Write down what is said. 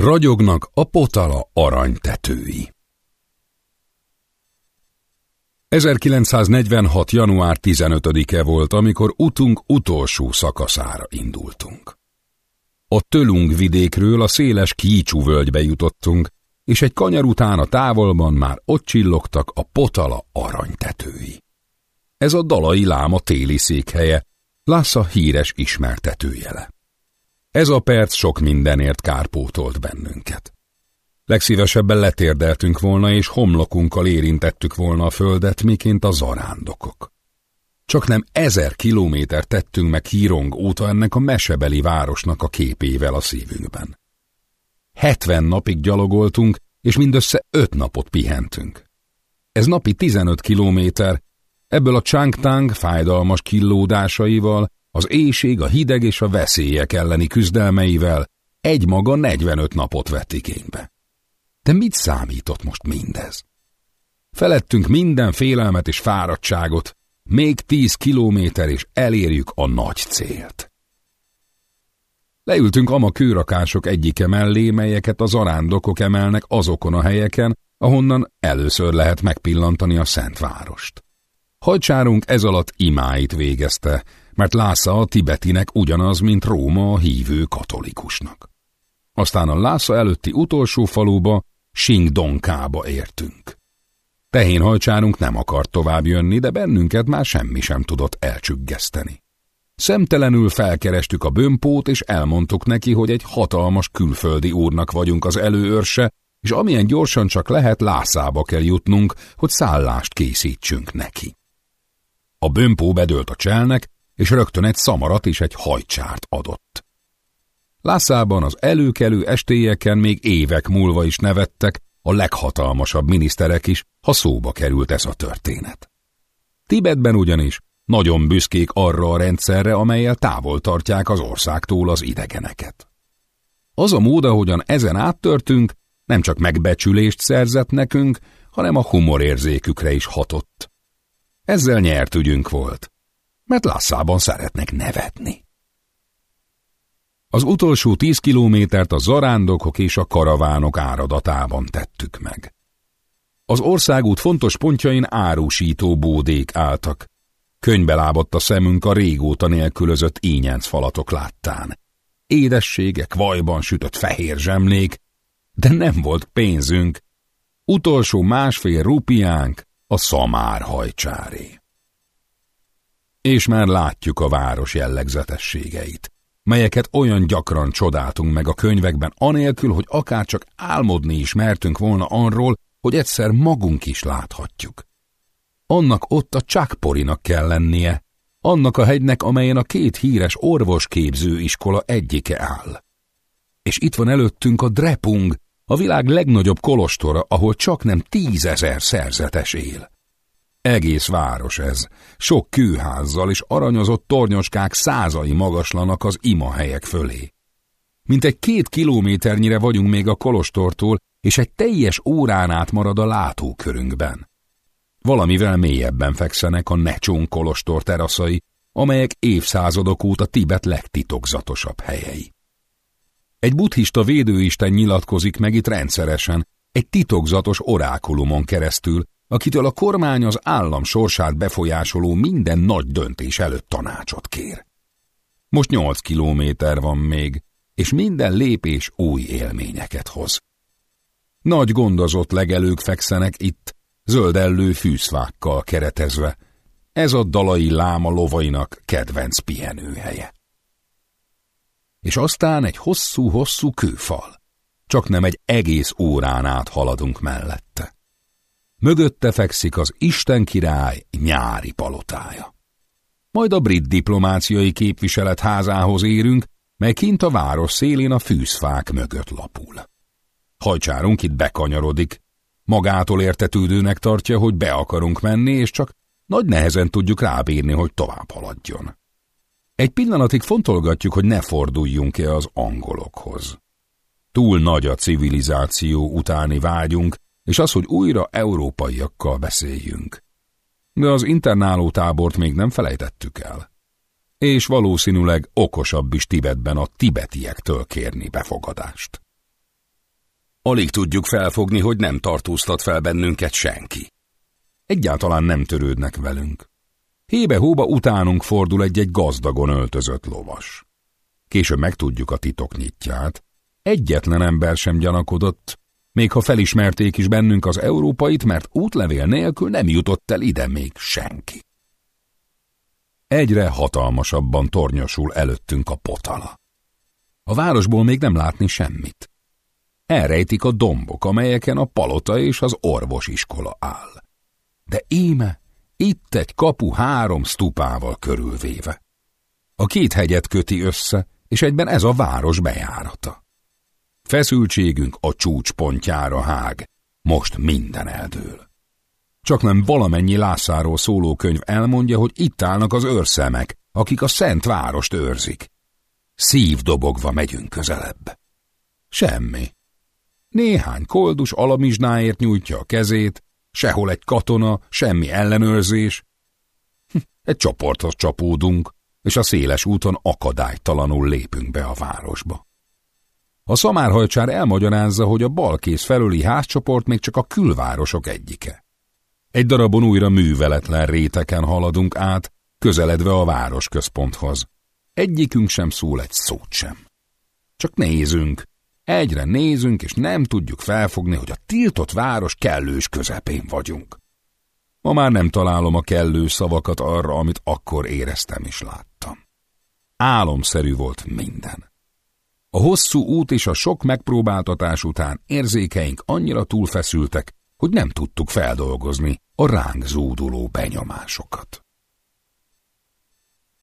Ragyognak a potala aranytetői. 1946. január 15-e volt, amikor utunk utolsó szakaszára indultunk. A Tölung vidékről a széles Kícsú völgybe jutottunk, és egy kanyar után a távolban már ott csillogtak a potala aranytetői. Ez a dalai láma téli székhelye, Lassa híres ismertetőjele. Ez a perc sok mindenért kárpótolt bennünket. Legszívesebben letérdeltünk volna, és homlokunkkal érintettük volna a földet, miként a zarándokok. Csak nem ezer kilométer tettünk meg Hírong óta ennek a mesebeli városnak a képével a szívünkben. Hetven napig gyalogoltunk, és mindössze öt napot pihentünk. Ez napi 15 kilométer, ebből a csángtáng fájdalmas killódásaival, az éjség, a hideg és a veszélyek elleni küzdelmeivel egy maga 45 napot vett igénybe. De mit számított most mindez? Felettünk minden félelmet és fáradtságot, még tíz kilométer és elérjük a nagy célt. Leültünk ama kőrakások egyike mellé, melyeket az arándokok emelnek azokon a helyeken, ahonnan először lehet megpillantani a Szent Várost. Hajcsárunk ez alatt imáit végezte, mert Lásza a tibetinek ugyanaz, mint Róma a hívő katolikusnak. Aztán a Lásza előtti utolsó faluba, Singdonkába értünk. Tehénhajcsárunk nem akart tovább jönni, de bennünket már semmi sem tudott elcsüggeszteni. Szemtelenül felkerestük a bömpót, és elmondtuk neki, hogy egy hatalmas külföldi úrnak vagyunk az előőrse, és amilyen gyorsan csak lehet Lászába kell jutnunk, hogy szállást készítsünk neki. A bömpó bedőlt a cselnek, és rögtön egy szamarat és egy hajcsárt adott. Lászában az előkelő estélyeken még évek múlva is nevettek, a leghatalmasabb miniszterek is, ha szóba került ez a történet. Tibetben ugyanis nagyon büszkék arra a rendszerre, amelyel távol tartják az országtól az idegeneket. Az a mód, ahogyan ezen áttörtünk, nem csak megbecsülést szerzett nekünk, hanem a humorérzékükre is hatott. Ezzel nyert ügyünk volt, mert Lasszában szeretnek nevetni. Az utolsó tíz kilométert a zarándokok és a karavánok áradatában tettük meg. Az országút fontos pontjain árusító bódék álltak. Könybe a szemünk a régóta nélkülözött ínyenc falatok láttán. Édességek, vajban sütött fehér zsemlék, de nem volt pénzünk. Utolsó másfél rupiánk a szamár hajcsáré. És már látjuk a város jellegzetességeit melyeket olyan gyakran csodáltunk meg a könyvekben, anélkül, hogy akár csak álmodni is mertünk volna arról, hogy egyszer magunk is láthatjuk. Annak ott a csákporinak kell lennie, annak a hegynek, amelyen a két híres orvosképző iskola egyike áll. És itt van előttünk a Drepung, a világ legnagyobb kolostora, ahol csak nem tízezer szerzetes él. Egész város ez, sok kőházzal és aranyozott tornyoskák százai magaslanak az imahelyek fölé. Mint egy két kilométernyire vagyunk még a kolostortól, és egy teljes órán át marad a látókörünkben. Valamivel mélyebben fekszenek a Necsón kolostor teraszai, amelyek évszázadok óta Tibet legtitokzatosabb helyei. Egy buddhista védőisten nyilatkozik meg itt rendszeresen, egy titokzatos orákulumon keresztül, akitől a kormány az állam sorsát befolyásoló minden nagy döntés előtt tanácsot kér. Most nyolc kilométer van még, és minden lépés új élményeket hoz. Nagy gondozott legelők fekszenek itt, zöldellő fűszvákkal keretezve. Ez a dalai láma lovainak kedvenc pihenőhelye. És aztán egy hosszú-hosszú kőfal. Csak nem egy egész órán át haladunk mellette. Mögötte fekszik az Isten király nyári palotája. Majd a brit diplomáciai képviselet házához érünk, mely kint a város szélén a fűzfák mögött lapul. Hajcsárunk itt bekanyarodik, magától értetődőnek tartja, hogy be akarunk menni, és csak nagy nehezen tudjuk rábírni, hogy tovább haladjon. Egy pillanatig fontolgatjuk, hogy ne forduljunk-e az angolokhoz. Túl nagy a civilizáció utáni vágyunk, és az, hogy újra európaiakkal beszéljünk. De az internáló tábort még nem felejtettük el. És valószínűleg okosabb is Tibetben a tibetiektől kérni befogadást. Alig tudjuk felfogni, hogy nem tartóztat fel bennünket senki. Egyáltalán nem törődnek velünk. Hébe-hóba utánunk fordul egy-egy gazdagon öltözött lovas. Később megtudjuk a titok nyitját. Egyetlen ember sem gyanakodott, még ha felismerték is bennünk az európait, mert útlevél nélkül nem jutott el ide még senki. Egyre hatalmasabban tornyosul előttünk a potala. A városból még nem látni semmit. Elrejtik a dombok, amelyeken a palota és az orvosiskola áll. De íme, itt egy kapu három stupával körülvéve. A két hegyet köti össze, és egyben ez a város bejárata. Feszültségünk a csúcspontjára hág, most minden eldől. Csak nem valamennyi Lászáról szóló könyv elmondja, hogy itt állnak az őrszemek, akik a szent várost őrzik. Szívdobogva megyünk közelebb. Semmi. Néhány koldus alamizsnáért nyújtja a kezét, sehol egy katona, semmi ellenőrzés. Hm, egy csoporthoz csapódunk, és a széles úton akadálytalanul lépünk be a városba. A szamárhajcsár elmagyarázza, hogy a balkész felüli házcsoport még csak a külvárosok egyike. Egy darabon újra műveletlen réteken haladunk át, közeledve a városközponthoz. Egyikünk sem szól egy szót sem. Csak nézünk, egyre nézünk, és nem tudjuk felfogni, hogy a tiltott város kellős közepén vagyunk. Ma már nem találom a kellő szavakat arra, amit akkor éreztem és láttam. Álomszerű volt minden. A hosszú út és a sok megpróbáltatás után érzékeink annyira túlfeszültek, hogy nem tudtuk feldolgozni a ránk zúduló benyomásokat.